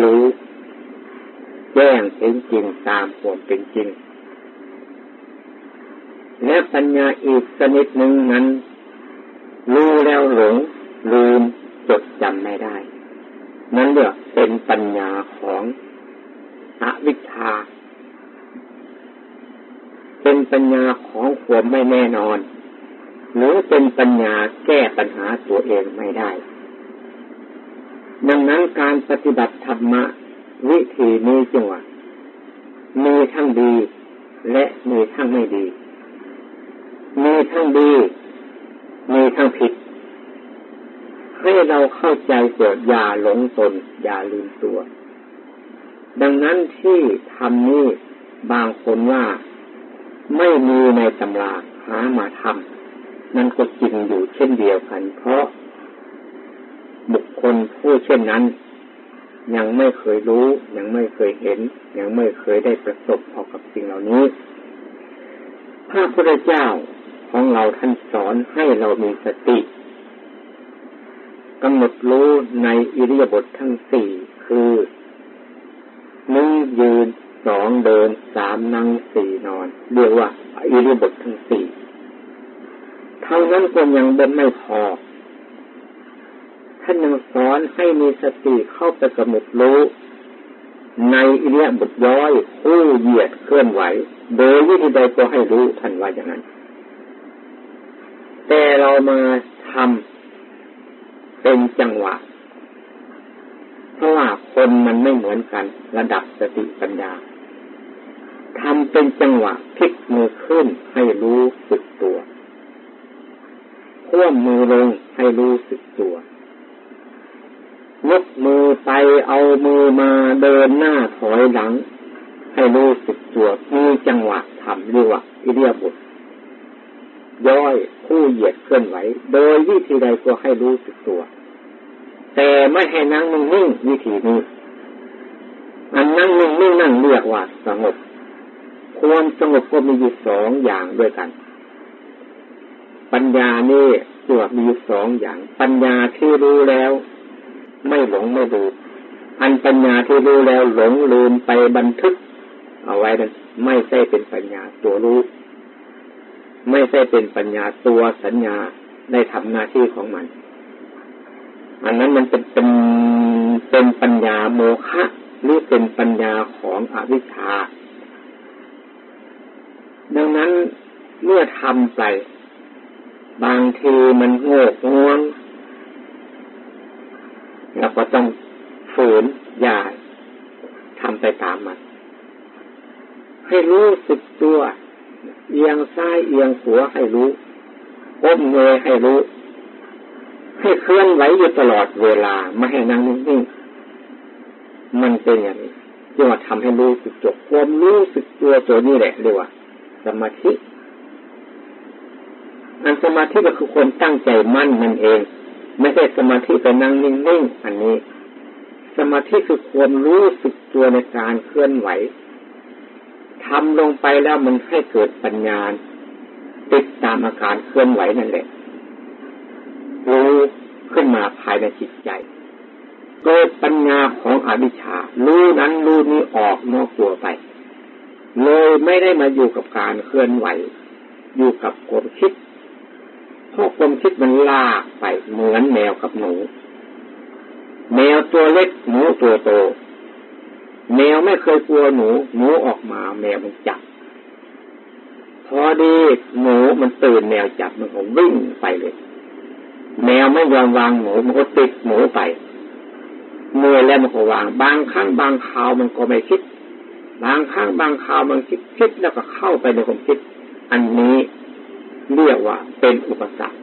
รู้แจ้งเห็นจริงตามหัวเป็นจริง และปัญญาอีกสนิดหนึ่งนั้น รู้แล้วหลง ลืมจดจำไม่ได้ นั่นเรียกเป็นปัญญาของอวิชชา เป็นปัญญาของความไม่แน่นอน หรือเป็นปัญญาแก้ปัญหาตัวเองไม่ได้ ดังนั้นการปฏิบัติธรรมะวิธีนี้จังหวะมีทั้งดี และมีทั้งไม่ดี มีทั้งดี มีทั้งผิด ให้เราเข้าใจเกิดอย่าหลงตน อย่าลืมตัว ดังนั้นที่ทำนี้บางคนว่าไม่มีในตำราหามาทำนั่นก็จริงอยู่เช่นเดียวกัน เพราะ คคลผู้เช่นนั้น ยังไม่เคยรู้ ยังไม่เคยเห็น ยังไม่เคยได้ประสบพอกับสิ่งเหล่านี้ พระพุทธเจ้าของเราท่านสอนให้เรามีสติกำหนดรู้ในอิริยาบถททั้งสี่คือหนึ่งยืนสองเดินสามนั่งสี่นอน เรียกว่าอิริยาบถททั้งสี่เท่านั้นก็ยังเป็นไม่พอ ท่านยังสอนให้มีสติเข้าไปกำหนดรู้ ในอิเลียบทย้อยคู่เหยียดเคลื่อนไหว โดยวิธีใดก็ให้รู้ท่านว่าอย่างนั้น แต่เรามาทำเป็นจังหวะเพราะว่าคนมันไม่เหมือนกัน ระดับสติปัญญาทำเป็นจังหวะพลิกมือขึ้นให้รู้สึกตัวข่วมมือลงให้รู้สึกตัว ยกมือไปเอามือมาเดินหน้าถอยหลัง ให้รู้สึกตัวมีจังหวะทำเรียกว่าอิเดียบุตรย่อยคู่เหยียดเคลื่อนไหว โดยวิธีใดก็ให้รู้สึกตัว แต่ไม่ให้นั่งนิ่งวิธีนี้ อันนั่งนิ่งๆนั่งเรียกว่าสงบความสงบก็มีอยู่สองอย่างด้วยกัน ปัญญานี่ตัวมีอยู่สองอย่าง ปัญญาที่รู้แล้ว ไม่หลงไม่ลืมอันปัญญาที่รู้แล้วหลงลืมไปบันทึก เอาไว้นั้นไม่ใช่เป็นปัญญาตัวรู้ ไม่ใช่เป็นปัญญาตัวสัญญาได้ทำหน้าที่ของมัน อันนั้นมันเป็นเป็นเป็นปัญญาโมฆะหรือเป็นปัญญาของอวิชชา ดังนั้นเมื่อทำไป บางทีมันโง่งวง เราก็ต้องฝืนอย่าทำไปตามมัน ให้รู้สึกตัว เอียงซ้ายเอียงขวาให้รู้ก้มเงยให้รู้ ให้เคลื่อนไหวอยู่ตลอดเวลาไม่ให้นั่งนิ่งๆมันเป็นอย่างนี้ที่ว่าทำให้รู้สึกตัวความรู้สึกตัวตัวนี้แหละเรียกว่า สมาธิ อันสมาธิก็คือคนตั้งใจมั่นมันเอง ไม่ใช่สมาธิไปนั่งนิ่งๆอันนี้ สมาธิคือความรู้สึกตัวในการเคลื่อนไหวทำลงไปแล้วมันให้เกิดปัญญาติดตามอาการเคลื่อนไหวนั่นแหละรู้ขึ้นมาภายในจิตใจ เกิดปัญญาของอวิชชารู้นั้นรู้นี้ออกนอกตัวไป เลยไม่ได้มาอยู่กับการเคลื่อนไหว อยู่กับความคิด พราะความคิดมันลากไปเหมือนแมวกับหนู แมวตัวเล็กหนูตัวโต แมวไม่เคยกลัวหนู หนูออกมา แมวมันจับ พอดีหนูมันตื่นแมวจับมันก็วิ่งไปเลย แมวไม่ยอมวางหนูมันก็ติดหนูไปเมื่อแล้วมันก็วาง บางครั้งบางคราวมันก็ไม่คิด บางครั้งบางคราวมันคิดคิดแล้วก็เข้าไปในความคิด อันนี้ เรียกว่าเป็นอุปสรรค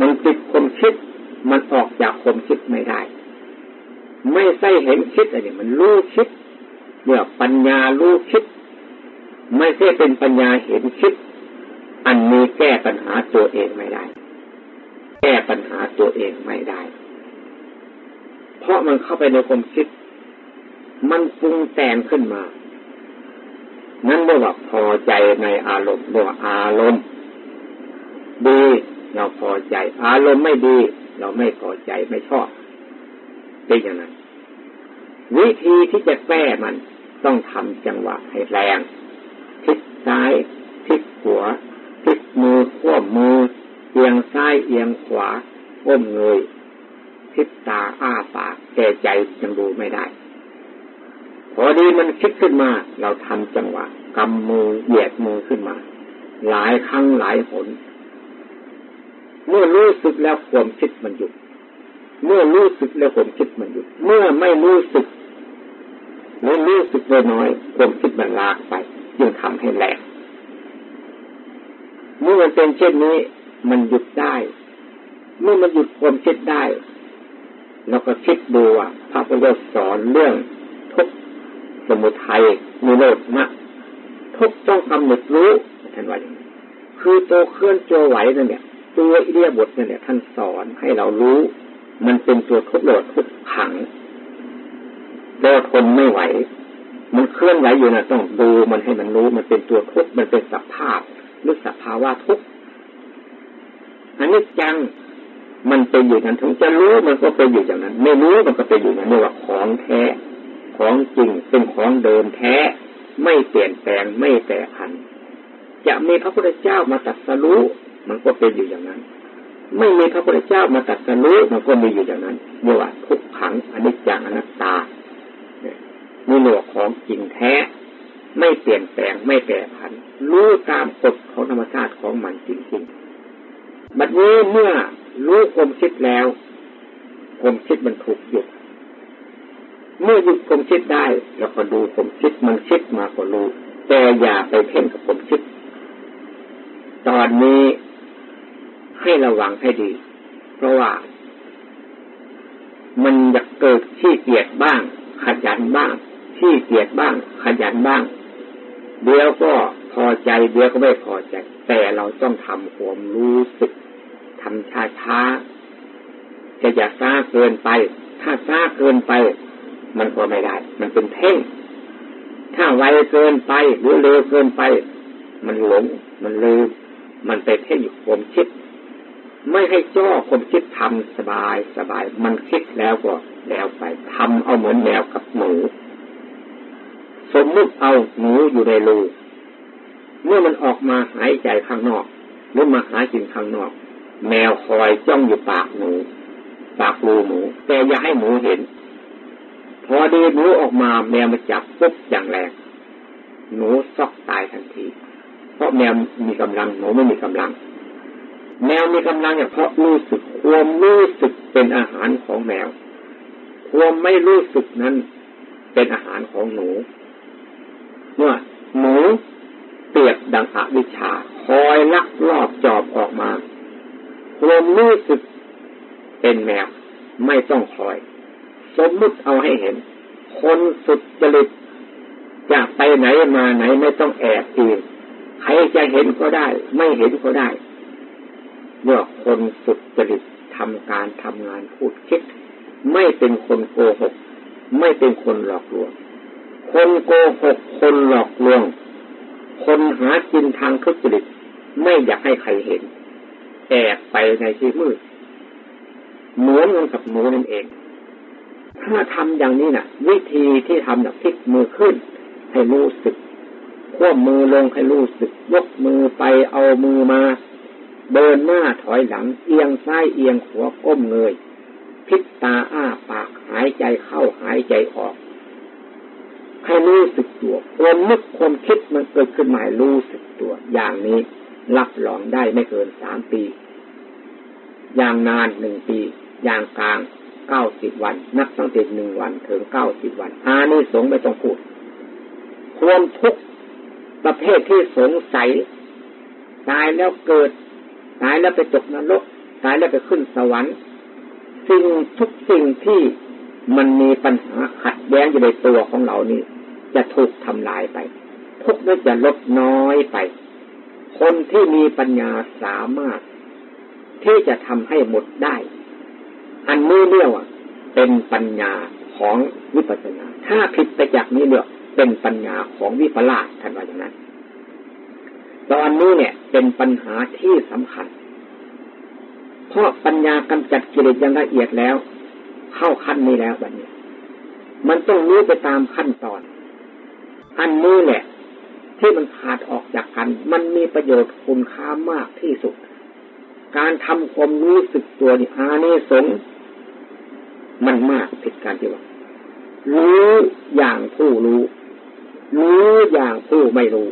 มันติดความคิด มันออกจากความคิดไม่ได้ ไม่ใช่เห็นคิดอะไรมันรู้คิดเรียกปัญญารู้คิด ไม่ใช่เป็นปัญญาเห็นคิด อันนี้แก้ปัญหาตัวเองไม่ได้ แก้ปัญหาตัวเองไม่ได้ เพราะมันเข้าไปในความคิด มันปรุงแต่งขึ้นมา นั่นเรียกว่าพอใจในอารมณ์เรียกว่าอารมณ์ ดีเราพอใจ อารมณ์ไม่ดี เราไม่พอใจไม่ชอบเป็นอย่างนั้น วิธีที่จะแก้มันต้องทำจังหวะให้แรงพลิกซ้ายพลิกขวาพลิกมือขวมือ เอียงซ้ายเอียงขวาก้มเงยพิษตาอ้าปากแก่ใจยังดูไม่ได้ พอดีมันคิดขึ้นมา เราทำจังหวะกำมือเหยียดมือขึ้นมา หลายครั้งหลายหน เมื่อรู้สึกแล้วความคิดมันหยุด เมื่อรู้สึกแล้วความคิดมันหยุด เมื่อไม่รู้สึกหรือรู้สึกน้อยความคิดมันลากไปจึงทำให้แหลกเมื่อมันเป็นเช่นนี้ มันหยุดได้ เมื่อมันหยุดความคิดได้เราก็คิดดูว่าพระพุทธเจ้าสอนเรื่อง สมุทัยมีโลดมะทุกต้องกำหนดรู้ท่านว่าอย่างนี้คือตัวเคลื่อนตัวไหวนั่นเนี่ยตัวอิเดียบทนั่นเนี่ยท่านสอนให้เรารู้ มันเป็นตัวทุกโลดทุกขังตัวทนไม่ไหว มันเคลื่อนไหวอยู่นะต้องดูมันให้มันรู้มันเป็นตัวทุกมันเป็นสภาพหรือสภาวะทุกอันนี้จังมันเป็นอยู่นั้นถึงจะรู้มันก็เป็นอยู่อย่างนั้น ไม่รู้มันก็เป็นอยู่นั้นนี่ว่าของแท้ ของจริงเป็นของเดิมแท้ ไม่เปลี่ยนแปลงไม่แปรผัน จะมีพระพุทธเจ้ามาตัดสรู้มันก็เป็นอยู่อย่างนั้น ไม่มีพระพุทธเจ้ามาตัดสรู้มันก็มีอยู่อย่างนั้นเรียกว่าทุกขังอนิจจังอนัตตานี่หนวกของจริงแท้ ไม่เปลี่ยนแปลงไม่แปรผัน รู้ตามกฎของธรรมชาติของมันจริงๆบัดนี้เมื่อรู้ความคิดแล้วความคิดมันถูกหยุด เมื่อหยุดความคิดได้เราก็ดูความคิดมันคิดมาก็รู้แต่อย่าไปเพ่งกับความคิด ตอนนี้ให้ระวังให้ดี เพราะว่า มันจะเกิดขี้เกียจบ้าง ขยันบ้างขี้เกียจบ้าง ขยันบ้าง เดี๋ยวก็พอใจเดี๋ยวก็ไม่พอใจ แต่เราต้องทำความรู้สึกทำช้าช้าจะอย่าช้าเกินไป ถ้าช้าเกินไป มันก็ไม่ได้ มันเป็นเพ่ง ถ้าไวเกินไปหรือเร็วเกินไป มันหลง มันลืม มันไปเพ่งอยู่ความคิด ไม่ให้จ้อความคิดทำสบายสบาย มันคิดแล้วก็แล้วไปทำเอาเหมือนแมวกับหมู สมมุติเอาหมูอยู่ในรูเมื่อมันออกมาหายใจข้างนอก หรือมาหากินข้างนอก แมวคอยจ้องอยู่ปากหมู ปากรูหมู แต่อย่าให้หมูเห็น พอดีหมูออกมาแมวมาจับปุ๊บอย่างแรงหนูซอกตายทันที เพราะแมวมีกำลังหนูไม่มีกำลัง แมวมีกำลังอย่างเพราะรู้สึกความรู้สึกเป็นอาหารของแมว ความไม่รู้สึกนั้นเป็นอาหารของหนู เมื่อหมูเปียบดังอวิชชาคอยลักลอบจอบออกมาลมรู้สึกเป็นแมวไม่ต้องคอย สมมุติเอาให้เห็น คนสุดจริตจะไปไหนมาไหนไม่ต้องแอบเองใครจะเห็นก็ได้ ไม่เห็นก็ได้เมื่อคนสุดจริตทำการทำงานพูดคิด ไม่เป็นคนโกหก ไม่เป็นคนหลอกลวง คนโกหก คนหลอกลวง คนหากินทางทุจริตไม่อยากให้ใครเห็น แอบไปในที่มืดเหมือนกันกับหนูนั่นเอง ถ้าทำอย่างนี้นะ่ะ วิธีที่ทำแบบพลิกมือขึ้น ให้รู้สึกควบมือลงให้รู้สึก ยกมือไปเอามือมา เดินหน้าถอยหลัง เอียงซ้ายเอียงขวาก้มเงยพิษตาอ้าปากหายใจเข้าหายใจออก ให้รู้สึกตัวความนึกความคิดมันเกิดขึ้นหมารู้สึกตัว อย่างนี้รับรองได้ไม่เกินสามปี อย่างนานหนึ่งปี อย่างกลาง เก้าสิบวัน นับตั้งแต่หนึ่งวันถึงเก้าสิบวัน อานี้สงไม่ต้องพูด ควรทุกประเภทที่สงสัย ตายแล้วเกิด ตายแล้วไปตกนรก ตายแล้วไปขึ้นสวรรค์สิ่งทุกสิ่งที่มันมีปัญหาขัดแย้งอยู่ในตัวของเรานี่ จะถูกทำลายไป ทุกนั้นจะลดน้อยไป คนที่มีปัญญาสามารถ ที่จะทำให้หมดได้ อันนี้เรียกว่าเป็นปัญญาของวิปัสสนา ถ้าผิดไปจากนี้เนี่ยเป็นปัญญาของวิปลาสท่านว่าอย่างนั้น ตอนนี้เนี่ยเป็นปัญหาที่สำคัญ เพราะปัญญากำจัดกิเลสอย่างละเอียดแล้ว เข้าขั้นนี้แล้ววันนี้ มันต้องรู้ไปตามขั้นตอน อันนี้แหละที่มันขาดออกจากกัน มันมีประโยชน์คุณค่ามากที่สุด การทำความรู้สึกตัวนี่อานิสงส์ มันมากผิดการที่ว่ารู้อย่างผู้รู้ รู้อย่างผู้ไม่รู้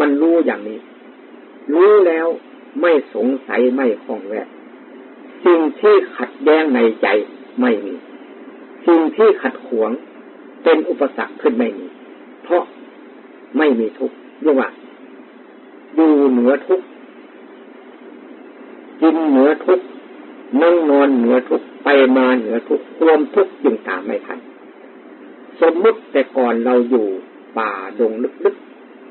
มันรู้อย่างนี้ รู้แล้วไม่สงสัยไม่คล้องแวะสิ่งที่ขัดแย้งในใจไม่มี สิ่งที่ขัดขวงเป็นอุปสรรคขึ้นไม่มี เพราะไม่มีทุกข์เรียกว่าอยู่เหนือทุกข์กินเหนือทุกข์ นั่งนอนเหนือทุกไปมาเหนือทุกรวมทุกข์จึงตามไม่ทัน สมมุติแต่ก่อนเราอยู่ป่าดงลึก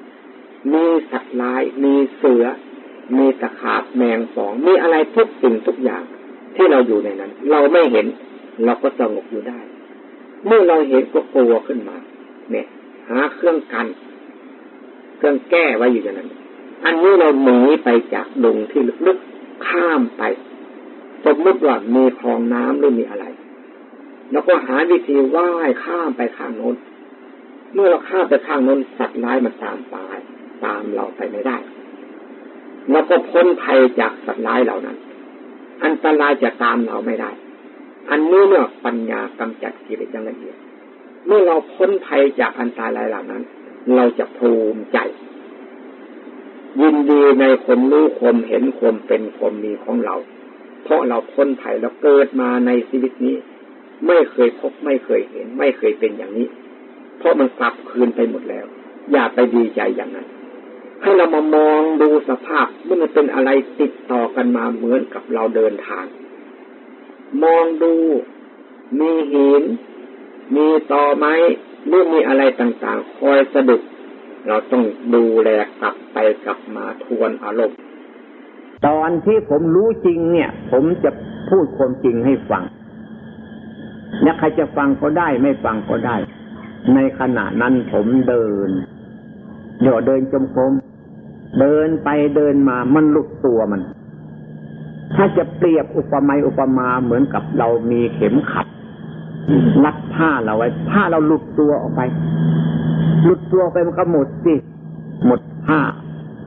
ๆ มีสัตว์ร้าย มีเสือ มีตะขาบแมงสอง มีอะไรทุกสิ่งทุกอย่าง ที่เราอยู่ในนั้น เราไม่เห็น เราก็สงบอยู่ได้ เมื่อเราเห็นก็กลัวขึ้นมา เนี่ย หาเครื่องกัน เครื่องแก้ไว้อยู่อย่างนั้น อันนี้เราหนีไปจากดงที่ลึกๆ ข้ามไป สมมติว่ามีคลองน้ำหรือมีอะไร แล้วก็หาวิธีว่ายข้ามไปข้างโน้น เมื่อเราข้ามไปข้างโน้นสัตว์ร้ายมันตามตายตามเราไปไม่ได้เราก็พ้นภัยจากสัตว์ร้ายเหล่านั้น อันตรายจะตามเราไม่ได้ อันนี้เนี่ยปัญญากำจัดกิเลสอย่างละเอียด เมื่อเราพ้นภัยจากอันตรายเหล่านั้น เราจะภูมิใจ ยินดีในความรู้ความเห็นความเป็นความมีของเรา เพราะเราพ้นภัยเราเกิดมาในชีวิตนี้ ไม่เคยพบไม่เคยเห็น ไม่เคยเป็นอย่างนี้ เพราะมันกลับคืนไปหมดแล้ว อย่าไปดีใจอย่างนั้น ให้เรามามองดูสภาพมันเป็นอะไรติดต่อกันมาเหมือนกับเราเดินทาง มองดูมีหิน มีตอไม้หรือมีอะไรต่างๆ คอยสะดุดเราต้องดูแลกลับไปกลับมาทวนอารมณ์ ตอนที่ผมรู้จริงเนี่ย ผมจะพูดความจริงให้ฟัง เนี่ยใครจะฟังก็ได้ไม่ฟังก็ได้ ในขณะนั้นผมเดินเดี๋ยวเดินจมกรมเดินไปเดินมามันลุกตัวมัน ถ้าจะเปรียบอุปมาอุปมาเหมือนกับเรามีเข็มขัดรัดผ้าเราไว้ ผ้าเราหลุดตัวออกไป หลุดตัวไปมันก็หมดสิหมดผ้า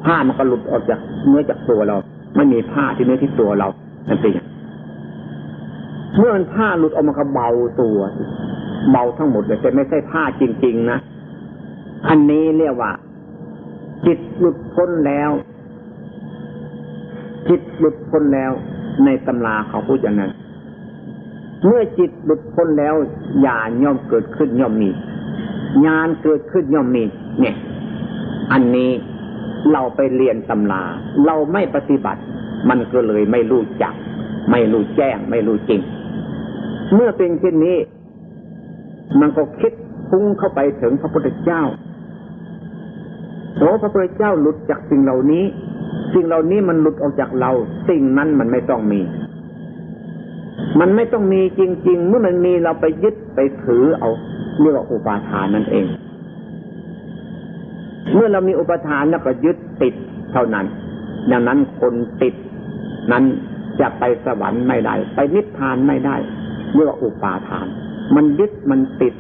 ผ้ามันก็หลุดออกจากเนื้อจากตัวเรา ไม่มีผ้าที่เนื้อที่ตัวเรานั่นเองเมื่อมันผ้าหลุดออกมาก็เบาตัวเบาทั้งหมดเลยแต่ไม่ใช่ผ้าจริง ๆ นะอันนี้เรียกว่า จิตหลุดพ้นแล้ว จิตหลุดพ้นแล้วในตำราเขาพูดอย่างนั้น เมื่อจิตหลุดพ้นแล้วญาณย่อมเกิดขึ้นย่อมมีญาณเกิดขึ้นย่อมมี เนี่ย อันนี้ เราไปเรียนตำราเราไม่ปฏิบัติ มันก็เลยไม่รู้จัก ไม่รู้แจ้ง ไม่รู้จริง เมื่อเป็นเช่นนี้ มันก็คิดพุ่งเข้าไปถึงพระพุทธเจ้าโอ้พระพุทธเจ้าหลุดจากสิ่งเหล่านี้ สิ่งเหล่านี้มันหลุดออกจากเรา สิ่งนั้นมันไม่ต้องมี มันไม่ต้องมีจริง ๆ เมื่อมันมีเราไปยึดไปถือเอาเรียกว่าอุปาทานนั่นเอง มื่อเรามีอุปทานแล้วก็ยึดติดเท่านั้น ดังนั้นคนติดนั้นจะไปสวรรค์ไม่ได้ ไปนิพพานไม่ได้เรียกว่าอุปาทาน มันยึดมันติด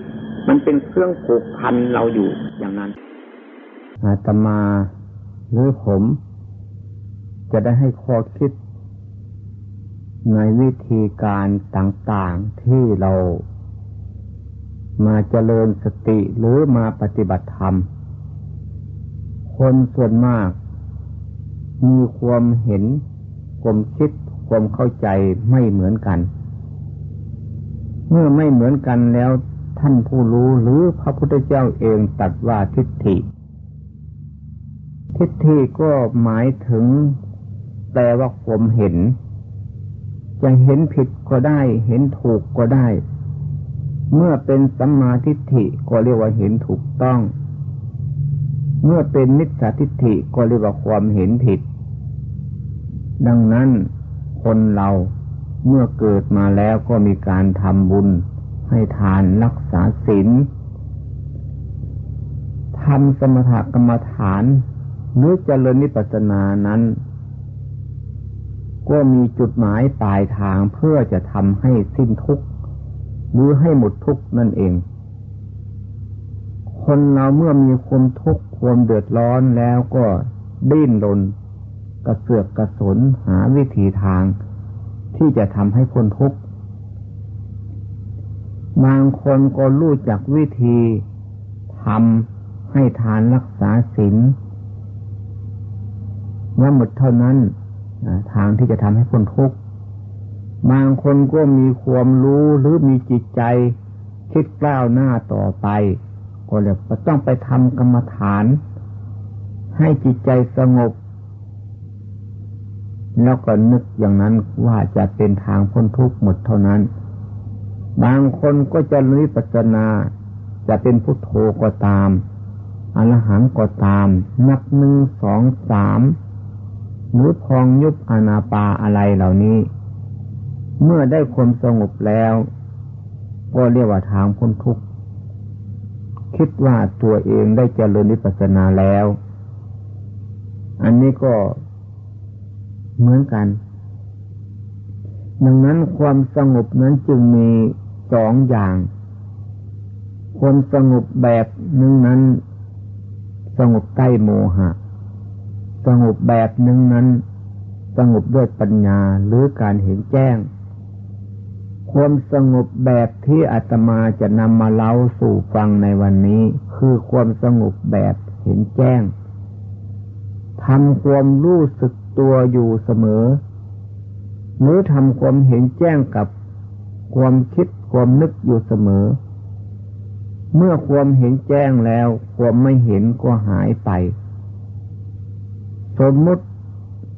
มันเป็นเครื่องผูกพันเราอยู่อย่างนั้น อาตมาหรือผม จะได้ให้ข้อคิด ในวิธีการต่างๆที่เรา มาเจริญสติหรือมาปฏิบัติธรรม คนส่วนมาก มีความเห็น ความคิด ความเข้าใจไม่เหมือนกัน เมื่อไม่เหมือนกันแล้วท่านผู้รู้หรือพระพุทธเจ้าเองตัดว่าทิฏฐิ ทิฏฐิก็หมายถึงแปลว่าความเห็น จะเห็นผิดก็ได้ เห็นถูกก็ได้ เมื่อเป็นสัมมาทิฏฐิก็เรียกว่าเห็นถูกต้อง เมื่อเป็นมิจฉาทิฏฐิก็เรียกว่าความเห็นผิด ดังนั้นคนเราเมื่อเกิดมาแล้วก็มีการทำบุญให้ทานรักษาศีลทำสมถกรรมฐาน หรือเจริญนิพพานานั้น ก็มีจุดหมายปลายทางเพื่อจะทำให้สิ้นทุกข์หรือให้หมดทุกข์นั่นเอง คนเราเมื่อมีความทุกข์ ความเดือดร้อนแล้วก็ดิ้นรนกระเสือกกระสนหาวิธีทางที่จะทำให้พ้นทุกข์บางคนก็รู้จักวิธีทำให้ทานรักษาศีลว่าหมดเท่านั้นทางที่จะทำให้พ้นทุกข์บางคนก็มีความรู้หรือมีจิตใจคิดกล้าวหน้าต่อไป ก็เลยก็ต้องไปทำกรรมฐาน ให้จิตใจสงบ แล้วก็นึกอย่างนั้นว่าจะเป็นทางพ้นทุกข์หมดเท่านั้น บางคนก็จะนิปัจนา จะเป็นพุทโธก็ตามอรหังก็ตาม นับหนึ่งสองสามหรือพองยุบอนาปาอะไรเหล่านี้ เมื่อได้ความสงบแล้ว ก็เรียกว่าทางพ้นทุกข์ คิดว่าตัวเองได้เจริญนิพพานาแล้ว อันนี้ก็เหมือนกัน ดังนั้นความสงบนั้นจึงมีสองอย่าง ความสงบแบบหนึ่งนั้น สงบใกล้โมหะ สงบแบบหนึ่งนั้น สงบด้วยปัญญาหรือการเห็นแจ้ง ความสงบแบบที่อาตมาจะนำมาเล่าสู่ฟังในวันนี้ คือความสงบแบบเห็นแจ้งทำความรู้สึกตัวอยู่เสมอ หรือทำความเห็นแจ้งกับความคิดความนึกอยู่เสมอ เมื่อความเห็นแจ้งแล้ว ความไม่เห็นก็หายไป สมมติ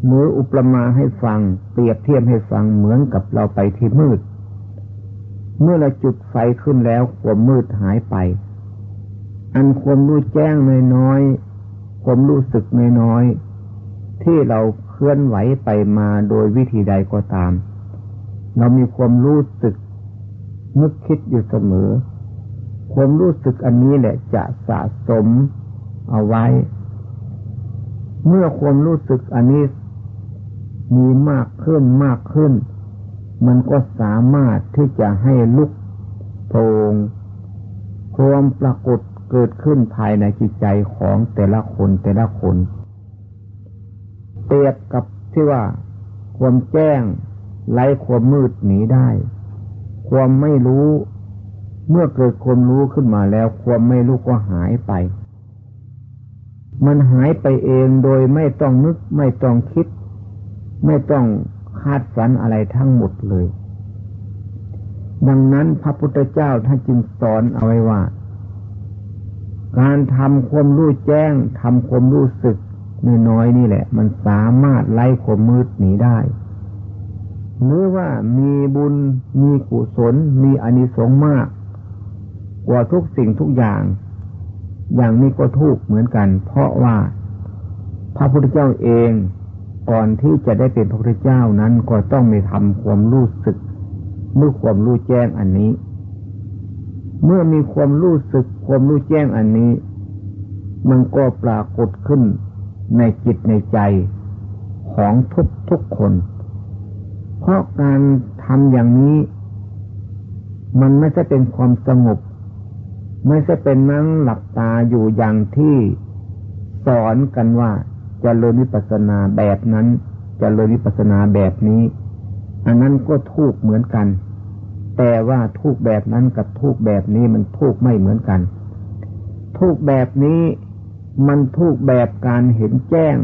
หรืออุปมาให้ฟัง เปรียบเทียบให้ฟังเหมือนกับเราไปที่มืด เมื่อเราจุดไฟขึ้นแล้วความมืดหายไป อันความรู้แจ้งน้อยๆความรู้สึกน้อยๆที่เราเคลื่อนไหวไปมาโดยวิธีใดก็ตาม เรามีความรู้สึกนึกคิดอยู่เสมอ ความรู้สึกอันนี้แหละจะสะสมเอาไว้ เมื่อความรู้สึกอันนี้มีมากขึ้นมากขึ้น มันก็สามารถที่จะให้ลุกโพงความปรากฏเกิดขึ้นภายในจิตใจของแต่ละคนแต่ละคน เปรียบกับที่ว่า ความแจ้งไล่ความมืดหนีได้ ความไม่รู้ เมื่อเกิดความรู้ขึ้นมาแล้ว ความไม่รู้ก็หายไป มันหายไปเองโดยไม่ต้องนึกไม่ต้องคิด ไม่ต้อง คาดฝันอะไรทั้งหมดเลย ดังนั้นพระพุทธเจ้าท่านจึงสอนเอาไว้ว่า การทำความรู้แจ้งทำความรู้สึกน้อยๆนี่แหละ มันสามารถไล่ความมืดหนีได้หรือว่ามีบุญมีกุศล มีอนิสงส์มาก กว่าทุกสิ่งทุกอย่าง อย่างนี้ก็ถูกเหมือนกัน เพราะว่า พระพุทธเจ้าเอง ก่อนที่จะได้เป็นพระพุทธเจ้านั้นก็ต้องมีทำความรู้สึก เมื่อความรู้แจ้งอันนี้ เมื่อมีความรู้สึก ความรู้แจ้งอันนี้ มันก็ปรากฏขึ้นในจิตในใจของทุกทุกคน เพราะการทำอย่างนี้ มันไม่ใช่เป็นความสงบ ไม่ใช่เป็นนั่งหลับตาอยู่อย่างที่สอนกันว่า จะเริญวิปัสนาแบบนั้นจะเริญวิปัสนาแบบนี้ อันนั้นก็ทูกเหมือนกัน แต่ว่าทูกแบบนั้นกับทูกแบบนี้มันทูกไม่เหมือนกันทูกแบบนี้มันทุกแบบการเห็นแจ้ง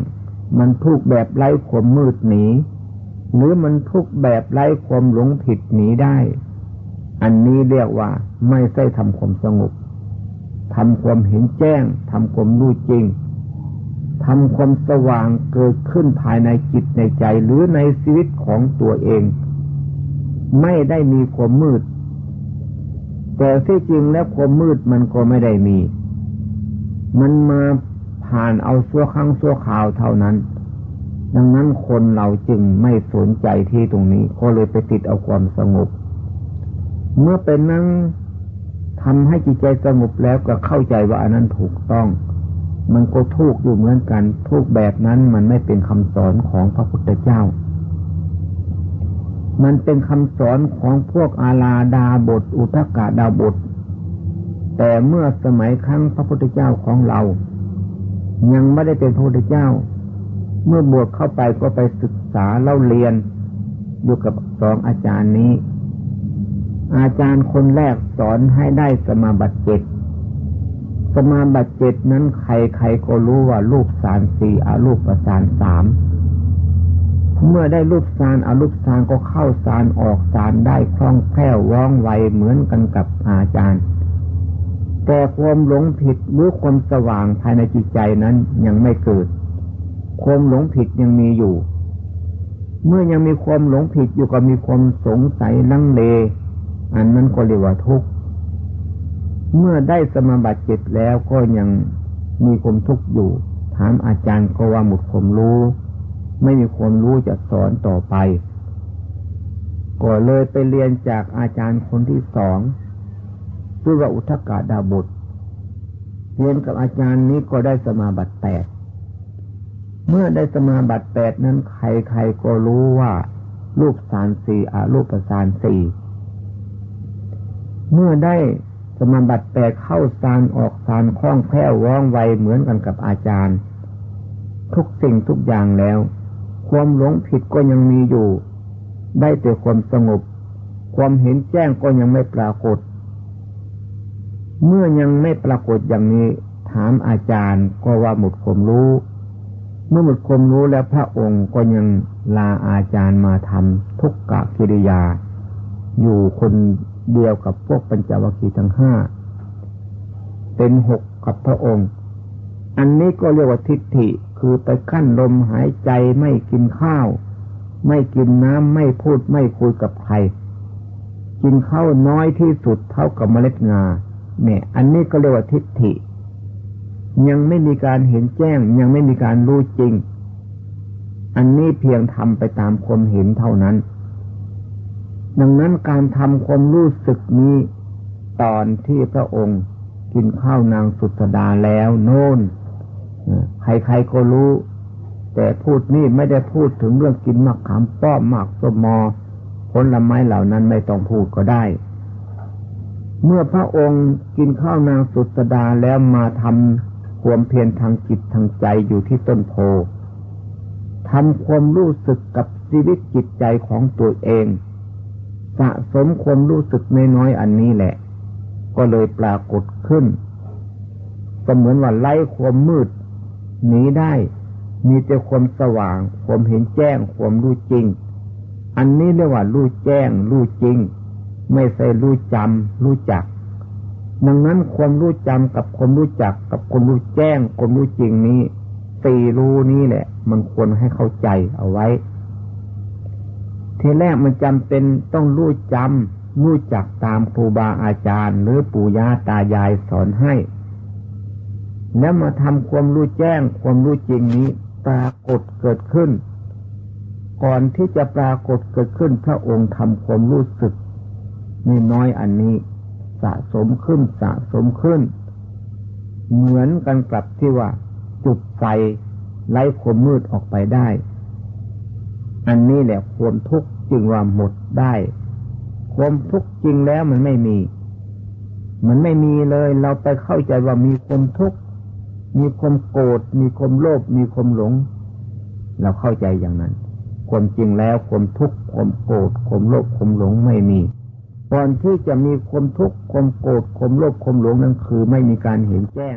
มันทุกแบบไร้ความมืดหนีหรือมันทุกแบบไร้ความหลงผิดหนีได้ อันนี้เรียกว่าไม่ใช่ทำความสงบทำความเห็นแจ้งทำความรู้จริง ทำความสว่างเกิดขึ้นภายในจิตในใจหรือในชีวิตของตัวเอง ไม่ได้มีความมืด แต่ที่จริงแล้วความมืดมันก็ไม่ได้มี มันมาผ่านเอาซัวครั้งซัวข่าวเท่านั้น ดังนั้นคนเราจึงไม่สนใจที่ตรงนี้ก็เลยไปติดเอาความสงบ เมื่อเป็นนั่งทำให้จิตใจสงบแล้วก็เข้าใจว่าอันนั้นถูกต้อง มันก็ทุกอยู่เหมือนกัน ทุกแบบนั้นมันไม่เป็นคำสอนของพระพุทธเจ้า มันเป็นคำสอนของพวกอาลาดาบท อุทกาดาบท แต่เมื่อสมัยครั้งพระพุทธเจ้าของเรา ยังไม่ได้เป็นพระพุทธเจ้า เมื่อบวชเข้าไปก็ไปศึกษาเล่าเรียนอยู่กับสองอาจารย์นี้ อาจารย์คนแรกสอนให้ได้สมาบัติเจ็ด สมาบัติเจ็ดนั้นใครใครก็รู้ว่ารูปสารสี่อารูปประสานสามเมื่อได้รูปสารอารูปสารก็เข้าสารออกสารได้คล่องแคล่วว่องไวเหมือนกันกับอาจารย์ แต่ความหลงผิดหรือความสว่างภายในจิตใจนั้นยังไม่เกิด ความหลงผิดยังมีอยู่ เมื่อยังมีความหลงผิดอยู่ก็มีความสงสัยลังเล อันนั้นก็เรียกว่าทุกข์ เมื่อได้สมาบัติเจ็ดแล้วก็ยังมีความทุกข์อยู่ ถามอาจารย์ก็ว่าหมดความรู้ ไม่มีความรู้จะสอนต่อไป ก็เลยไปเรียนจากอาจารย์คนที่สองชื่อว่าอุทกาดาบุตรเรียนกับอาจารย์นี้ก็ได้สมาบัติแปดเมื่อได้สมาบัติแปดนั้นใครๆก็รู้ว่ารูปสารสี่อารูปสารสี่เมื่อได้ สมบัติแปดเข้าสารออกสารคล่องแคล่วว่องไวเหมือนกันกับอาจารย์ ทุกสิ่งทุกอย่างแล้ว ความหลงผิดก็ยังมีอยู่ ได้แต่ความสงบ ความเห็นแจ้งก็ยังไม่ปรากฏ เมื่อยังไม่ปรากฏอย่างนี้ ถามอาจารย์ก็ว่าหมดความรู้ เมื่อหมดความรู้แล้วพระองค์ก็ยังลาอาจารย์มาทำทุกกะกิริยา อยู่คน เดียวกับพวกปัญจวัคคีย์ทั้งห้าเป็นหกกับพระองค์ อันนี้ก็เรียกว่าทิฏฐิคือไปขั้นลมหายใจไม่กินข้าว ไม่กินน้ำไม่พูดไม่คุยกับใคร กินข้าวน้อยที่สุดเท่ากับเมล็ดงาเนี่ย อันนี้ก็เรียกว่าทิฏฐิ ยังไม่มีการเห็นแจ้ง ยังไม่มีการรู้จริง อันนี้เพียงทำไปตามความเห็นเท่านั้น ดังนั้นการทำความรู้สึกนี้ตอนที่พระองค์กินข้าวนางสุสดาแล้วโน่นใครๆก็รู้ แต่พูดนี่ไม่ได้พูดถึงเรื่องกินมะขามป้อมหมากสมอผลไม้เหล่านั้นไม่ต้องพูดก็ได้ เมื่อพระองค์กินข้าวนางสุสดาแล้วมาทำความเพียรทางจิตทางใจอยู่ที่ต้นโพทำความรู้สึกกับชีวิตจิตใจของตัวเอง สะสมความรู้สึกน้อยๆอันนี้แหละ ก็เลยปรากฏขึ้นก็เหมือนว่าไล่ความมืดหนีได้ มีแต่ความสว่าง ความเห็นแจ้ง ความรู้จริง อันนี้เรียกว่ารู้แจ้ง รู้จริง ไม่ใช่รู้จำรู้จัก ดังนั้นความรู้จำกับความรู้จัก กับความรู้แจ้ง ความรู้จริงนี้สี่รู้นี้แหละ มันควรให้เข้าใจเอาไว้ ทีแรกมันจำเป็นต้องรู้จำรู้จักตามครูบาอาจารย์ หรือปู่ย่าตายายสอนให้ แล้วมาทำความรู้แจ้งความรู้จริงนี้ปรากฏเกิดขึ้น ก่อนที่จะปรากฏเกิดขึ้นพระองค์ทำความรู้สึกนน้อยอันนี้สะสมขึ้นสะสมขึ้น เหมือนกันกับที่ว่า จุดไฟไล่ความมืดออกไปได้ อันนี้แหละความทุกข์จึงว่าหมดได้ ความทุกข์จริงแล้วมันไม่มี มันไม่มีเลย เราไปเข้าใจว่ามีความทุกข์มีความโกรธมีความโลภมีความหลง เราเข้าใจอย่างนั้น ความจริงแล้วความทุกข์ความโกรธความโลภความหลงไม่มีก่อนที่จะมีความทุกข์ความโกรธความโลภความหลงนั้นคือไม่มีการเห็นแจ้ง